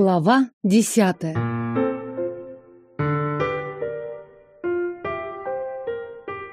Глава десятая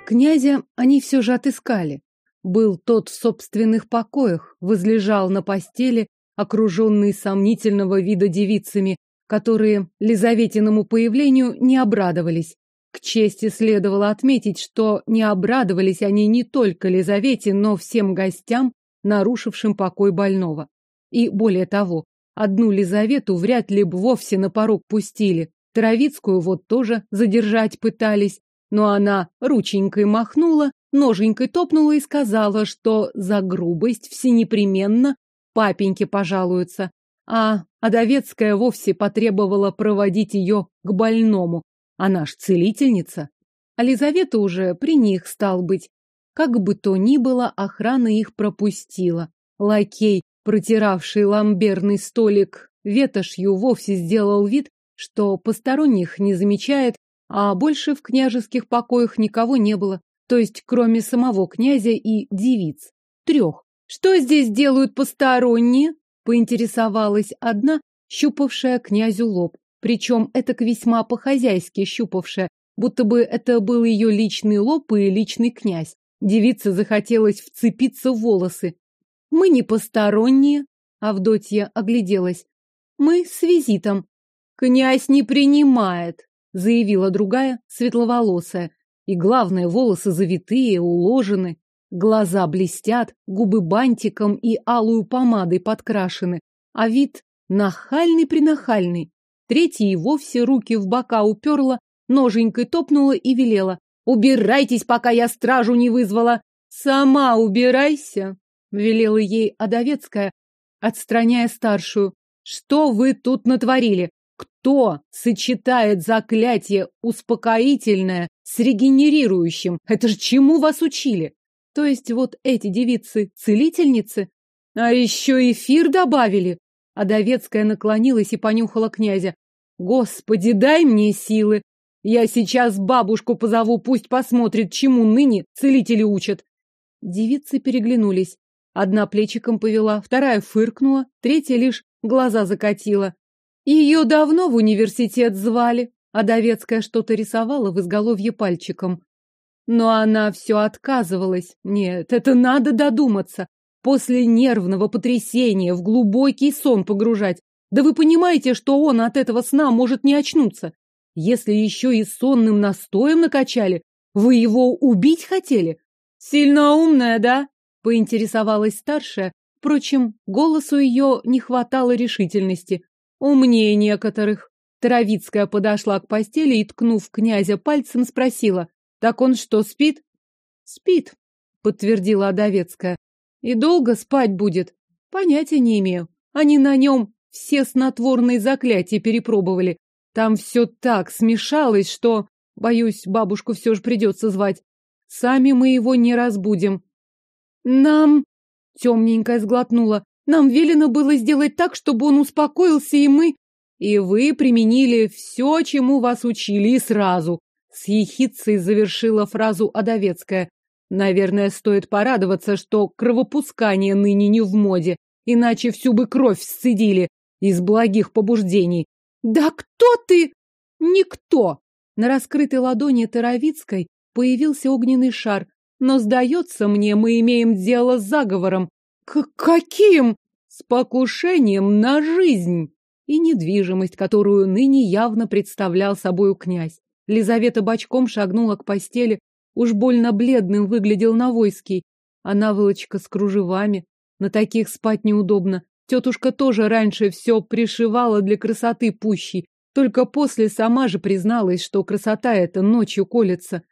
Князя они все же отыскали. Был тот в собственных покоях, возлежал на постели, окруженный сомнительного вида девицами, которые Лизаветиному появлению не обрадовались. К чести следовало отметить, что не обрадовались они не только Лизавете, но всем гостям, нарушившим покой больного. И более того, одну Лизавету вряд ли бы вовсе на порог пустили. Травицкую вот тоже задержать пытались, но она рученькой махнула, ноженькой топнула и сказала, что за грубость всенепременно папеньке пожалуются, а Адовецкая вовсе потребовала проводить ее к больному, она ж целительница. А Лизавета уже при них стал быть. Как бы то ни было, охрана их пропустила. Лакей, протиравший ламберный столик ветошью, вовсе сделал вид, что посторонних не замечает, а больше в княжеских покоях никого не было, то есть кроме самого князя и девиц. Трех. Что здесь делают посторонние? Поинтересовалась одна, щупавшая князю лоб. Причем это весьма по-хозяйски щупавшая, будто бы это был ее личный лоб и личный князь. Девице захотелось вцепиться в волосы. Мы не посторонние, Авдотья огляделась. Мы с визитом. Князь не принимает, заявила другая, светловолосая. И главное, волосы завитые, уложены, глаза блестят, губы бантиком и алую помадой подкрашены, а вид нахальный-принахальный. Третья и вовсе руки в бока уперла, ноженькой топнула и велела. «Убирайтесь, пока я стражу не вызвала!» «Сама убирайся!» — велела ей Адовецкая, отстраняя старшую. «Что вы тут натворили? Кто сочетает заклятие успокоительное с регенерирующим? Это же чему вас учили? То есть вот эти девицы целительницы? А еще эфир добавили? Адовецкая наклонилась и понюхала князя. Господи, дай мне силы. Я сейчас бабушку позову, пусть посмотрит, чему ныне целители учат. Девицы переглянулись. Одна плечиком повела, вторая фыркнула, третья лишь глаза закатила. Ее давно в университет звали, а Довецкая что-то рисовала в изголовье пальчиком. Но она все отказывалась. Нет, это надо додуматься после нервного потрясения в глубокий сон погружать. Да вы понимаете, что он от этого сна может не очнуться. Если еще и сонным настоем накачали, вы его убить хотели? Сильно умная, да? Поинтересовалась старшая. Впрочем, голосу ее не хватало решительности. Умнее некоторых. Травицкая подошла к постели и, ткнув князя пальцем, спросила. Так он что, спит? Спит, подтвердила Адовецкая. И долго спать будет? Понятия не имею. Они на нем все снотворные заклятия перепробовали. Там все так смешалось, что... Боюсь, бабушку все же придется звать. Сами мы его не разбудим. Нам... Темненькая сглотнула. Нам велено было сделать так, чтобы он успокоился, и мы... И вы применили все, чему вас учили, и сразу. С ехицей завершила фразу Адовецкая. Наверное, стоит порадоваться, что кровопускание ныне не в моде, иначе всю бы кровь сцедили из благих побуждений. Да кто ты? Никто! На раскрытой ладони Таровицкой появился огненный шар, но, сдается мне, мы имеем дело с заговором. К каким? С покушением на жизнь и недвижимость, которую ныне явно представлял собою князь. Лизавета бочком шагнула к постели, Уж больно бледным выглядел Навойский, а наволочка с кружевами. На таких спать неудобно. Тетушка тоже раньше все пришивала для красоты пущей, только после сама же призналась, что красота эта ночью колется.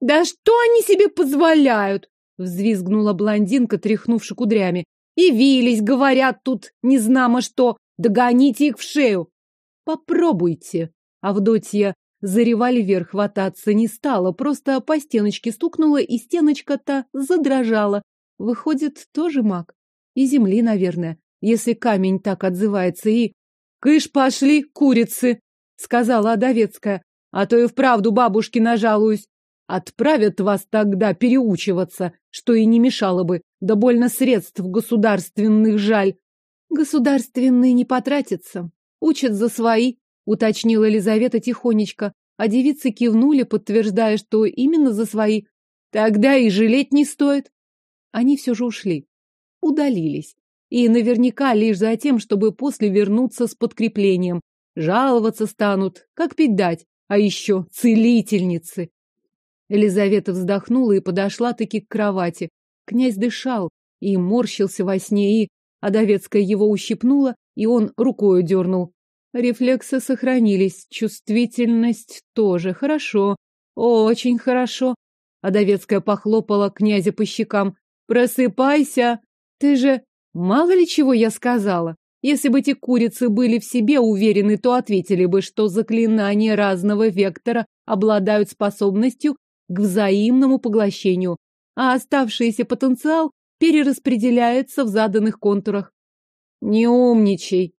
«Да что они себе позволяют?» — взвизгнула блондинка, тряхнувши кудрями. «Явились, говорят тут, незнамо что, догоните их в шею!» «Попробуйте!» Авдотья за револьвер хвататься не стала, просто по стеночке стукнула, и стеночка-то задрожала. Выходит, тоже маг. И земли, наверное, если камень так отзывается, и... «Кыш пошли, курицы!» — сказала Адовецкая. «А то и вправду бабушке нажалуюсь. Отправят вас тогда переучиваться, что и не мешало бы. Да больно средств государственных жаль». «Государственные не потратятся», Учат за свои, уточнила Елизавета тихонечко, а девицы кивнули, подтверждая, что именно за свои. Тогда и жалеть не стоит. Они все же ушли. Удалились. И наверняка лишь за тем, чтобы после вернуться с подкреплением. Жаловаться станут, как пить дать. А еще целительницы. Елизавета вздохнула и подошла-таки к кровати. Князь дышал и морщился во сне, и Адовецкая его ущипнула, и он рукою дернул. Рефлексы сохранились, чувствительность тоже. Хорошо, очень хорошо. Адовецкая похлопала князя по щекам. Просыпайся! Ты же... Мало ли чего я сказала. Если бы эти курицы были в себе уверены, то ответили бы, что заклинания разного вектора обладают способностью к взаимному поглощению, а оставшийся потенциал перераспределяется в заданных контурах. Не умничай.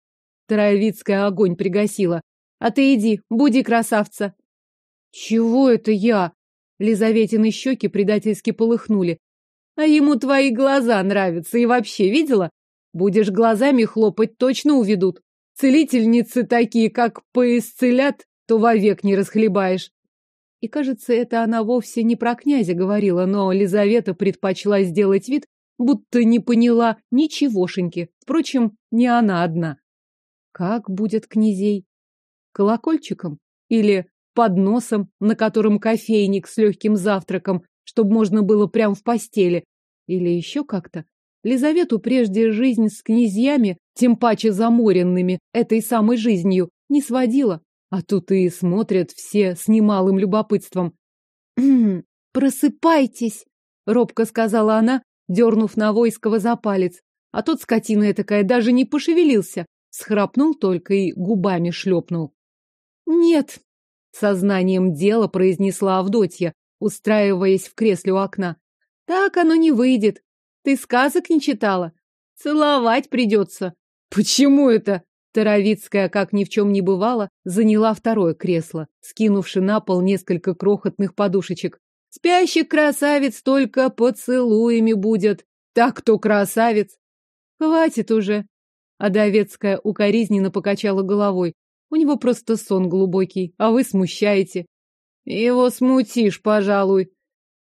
Травицкая огонь пригасила. А ты иди, буди красавца. Чего это я? Лизаветины щеки предательски полыхнули. А ему твои глаза нравятся. И вообще, видела? Будешь глазами хлопать, точно уведут. Целительницы такие, как поисцелят, то вовек не расхлебаешь. И, кажется, это она вовсе не про князя говорила, но Лизавета предпочла сделать вид, будто не поняла ничегошеньки. Впрочем, не она одна. Как будет князей? Колокольчиком? Или подносом, на котором кофейник с легким завтраком, чтобы можно было прям в постели? Или еще как-то? Лизавету прежде жизнь с князьями, тем паче заморенными, этой самой жизнью, не сводила. А тут и смотрят все с немалым любопытством. «Просыпайтесь!» — робко сказала она, дернув на войского за палец. А тот, скотина такая, даже не пошевелился, схрапнул только и губами шлепнул. «Нет», — сознанием дела произнесла Авдотья, устраиваясь в кресле у окна. «Так оно не выйдет. Ты сказок не читала? Целовать придется». «Почему это?» Таровицкая, как ни в чем не бывало, заняла второе кресло, скинувши на пол несколько крохотных подушечек. Спящих красавец только поцелуями будет. Так кто красавец? Хватит уже. Адовецкая укоризненно покачала головой. У него просто сон глубокий, а вы смущаете. Его смутишь, пожалуй.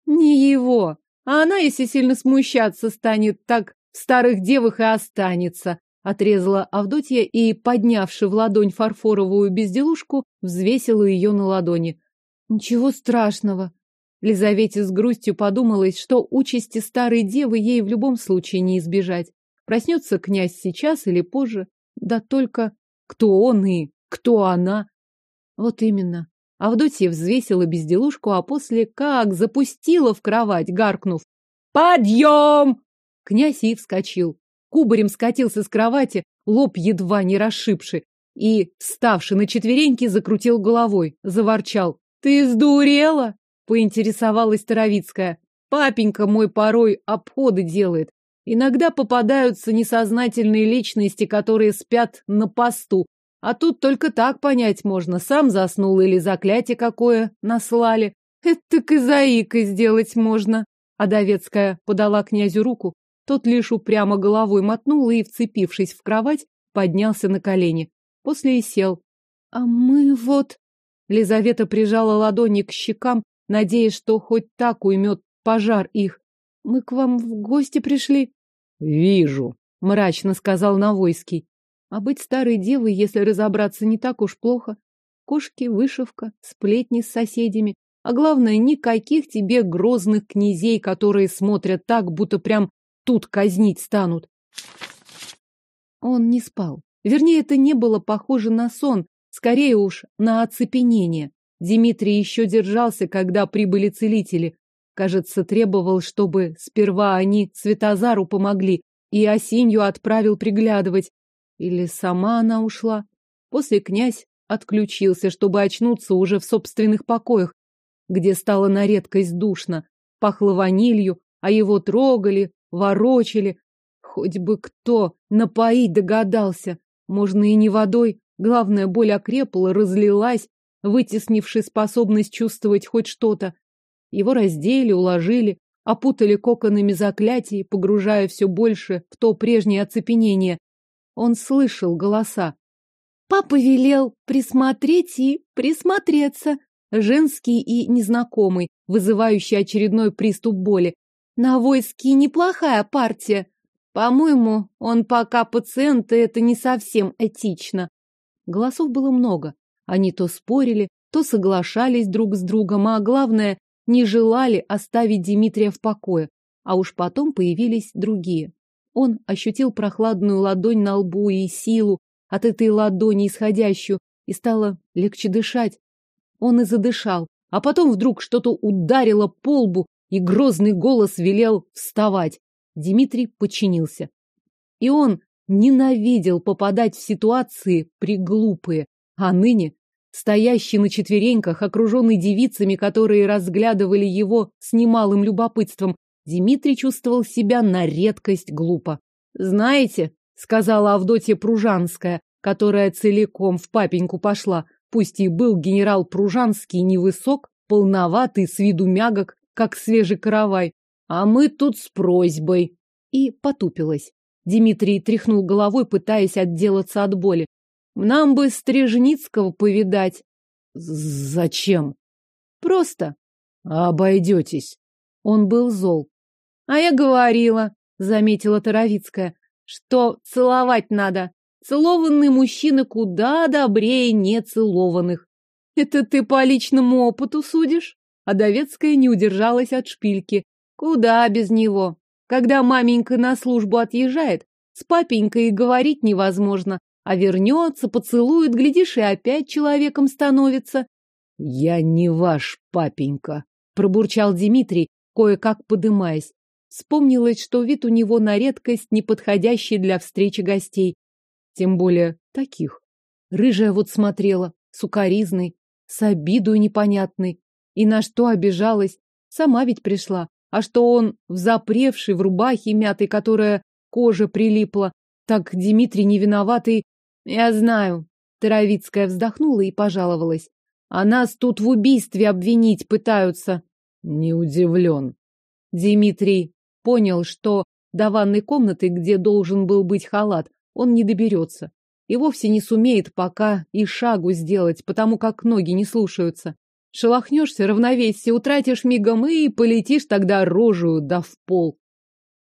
Не его. А она, если сильно смущаться станет, так в старых девах и останется. Отрезала Авдотья и, поднявши в ладонь фарфоровую безделушку, взвесила ее на ладони. Ничего страшного. Лизавете с грустью подумалось, что участи старой девы ей в любом случае не избежать. Проснется князь сейчас или позже. Да только кто он и кто она? Вот именно. Авдотья взвесила безделушку, а после как запустила в кровать, гаркнув. «Подъем!» Князь и вскочил. Кубарем скатился с кровати, лоб едва не расшибший, и, вставший на четвереньки, закрутил головой, заворчал. «Ты сдурела?» поинтересовалась Таровицкая. Папенька мой порой обходы делает. Иногда попадаются несознательные личности, которые спят на посту. А тут только так понять можно, сам заснул или заклятие какое наслали. Это так и заикой сделать можно. Адовецкая подала князю руку. Тот лишь упрямо головой мотнул и, вцепившись в кровать, поднялся на колени. После и сел. А мы вот... Лизавета прижала ладони к щекам, надеясь, что хоть так уймет пожар их. Мы к вам в гости пришли. Вижу, мрачно сказал Навойский. А быть старой девой, если разобраться, не так уж плохо. Кошки, вышивка, сплетни с соседями. А главное, никаких тебе грозных князей, которые смотрят так, будто прям тут казнить станут. Он не спал. Вернее, это не было похоже на сон, скорее уж на оцепенение. Дмитрий еще держался, когда прибыли целители. Кажется, требовал, чтобы сперва они Светозару помогли, и Осинью отправил приглядывать. Или сама она ушла. После князь отключился, чтобы очнуться уже в собственных покоях, где стало на редкость душно. Пахло ванилью, а его трогали, ворочали. Хоть бы кто напоить догадался. Можно и не водой. Главное, боль окрепла, разлилась, вытеснивший способность чувствовать хоть что-то. Его раздели, уложили, опутали коконами заклятий, погружая все больше в то прежнее оцепенение. Он слышал голоса. Папа велел присмотреть и присмотреться. Женский и незнакомый, вызывающий очередной приступ боли. На войске неплохая партия. По-моему, он пока пациент, и это не совсем этично. Голосов было много. Они то спорили, то соглашались друг с другом, а главное, не желали оставить Дмитрия в покое. А уж потом появились другие. Он ощутил прохладную ладонь на лбу и силу от этой ладони исходящую, и стало легче дышать. Он и задышал, а потом вдруг что-то ударило по лбу, и грозный голос велел вставать. Дмитрий подчинился. И он ненавидел попадать в ситуации приглупые, а ныне, стоящий на четвереньках, окруженный девицами, которые разглядывали его с немалым любопытством, Дмитрий чувствовал себя на редкость глупо. «Знаете», — сказала Авдотья Пружанская, которая целиком в папеньку пошла, пусть и был генерал Пружанский невысок, полноватый, с виду мягок, как свежий каравай, а мы тут с просьбой. И потупилась. Дмитрий тряхнул головой, пытаясь отделаться от боли. Нам бы Стрижницкого повидать. Зачем? Просто. Обойдетесь. Он был зол. А я говорила, заметила Таровицкая, что целовать надо. Целованные мужчины куда добрее нецелованных. Это ты по личному опыту судишь? А Довецкая не удержалась от шпильки. Куда без него? Когда маменька на службу отъезжает, с папенькой и говорить невозможно, а вернется, поцелует, глядишь, и опять человеком становится. — Я не ваш папенька, — пробурчал Дмитрий, кое-как подымаясь. Вспомнилось, что вид у него на редкость неподходящий для встречи гостей. Тем более таких. Рыжая вот смотрела, сукаризной, с обидой непонятной. И на что обижалась? Сама ведь пришла. А что он в запревшей, в рубахе мятой, которая кожа прилипла, так Дмитрий не виноватый. Я знаю. Таровицкая вздохнула и пожаловалась. А нас тут в убийстве обвинить пытаются. Не удивлен. Дмитрий понял, что до ванной комнаты, где должен был быть халат, он не доберется. И вовсе не сумеет пока и шагу сделать, потому как ноги не слушаются. Шелохнешься, равновесие утратишь мигом и полетишь тогда рожую да в пол.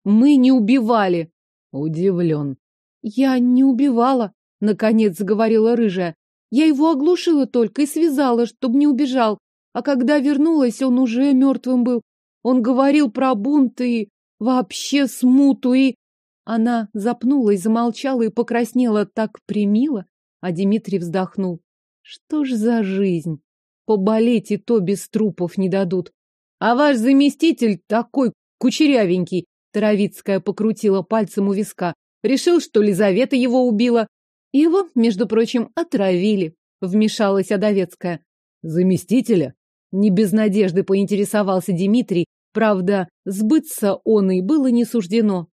Мы не убивали. Удивлен. Я не убивала, наконец заговорила рыжая. Я его оглушила только и связала, чтобы не убежал. А когда вернулась, он уже мертвым был. Он говорил про бунт и вообще смуту и... Она запнулась, замолчала и покраснела так примило, а Дмитрий вздохнул. Что ж за жизнь? Поболеть и то без трупов не дадут. А ваш заместитель такой кучерявенький, Таровицкая покрутила пальцем у виска. Решил, что Лизавета его убила. Его, между прочим, отравили, вмешалась Адовецкая. Заместителя? Не без надежды поинтересовался Дмитрий. Правда, сбыться он и было не суждено.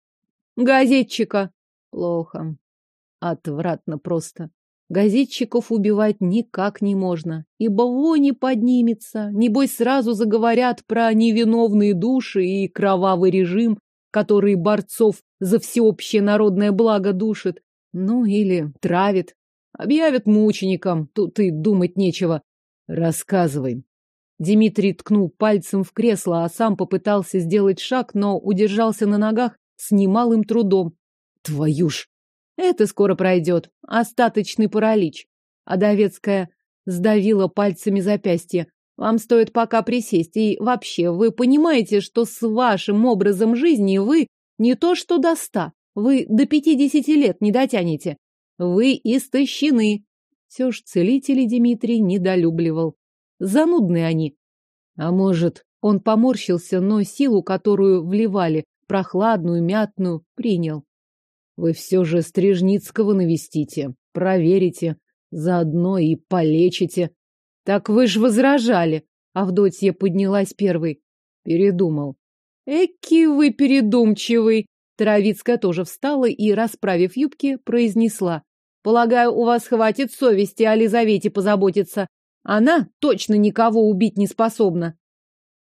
Газетчика. Плохо. Отвратно просто. Газетчиков убивать никак не можно, ибо вони поднимется. Небось, сразу заговорят про невиновные души и кровавый режим, который борцов за всеобщее народное благо душит. Ну, или травит. Объявят мученикам, тут и думать нечего. Рассказывай. Дмитрий ткнул пальцем в кресло, а сам попытался сделать шаг, но удержался на ногах с немалым трудом. Твою ж! Это скоро пройдет. Остаточный паралич. Адовецкая сдавила пальцами запястье. Вам стоит пока присесть. И вообще, вы понимаете, что с вашим образом жизни вы не то что до ста, вы до пятидесяти лет не дотянете. Вы истощены. Все ж целители Дмитрий недолюбливал. Занудные они. А может, он поморщился, но силу, которую вливали, прохладную, мятную, принял. Вы все же Стрижницкого навестите, проверите, заодно и полечите. Так вы ж возражали. Авдотья поднялась первой. Передумал. Эки вы передумчивый. Травицкая тоже встала и, расправив юбки, произнесла. Полагаю, у вас хватит совести о Лизавете позаботиться. Она точно никого убить не способна.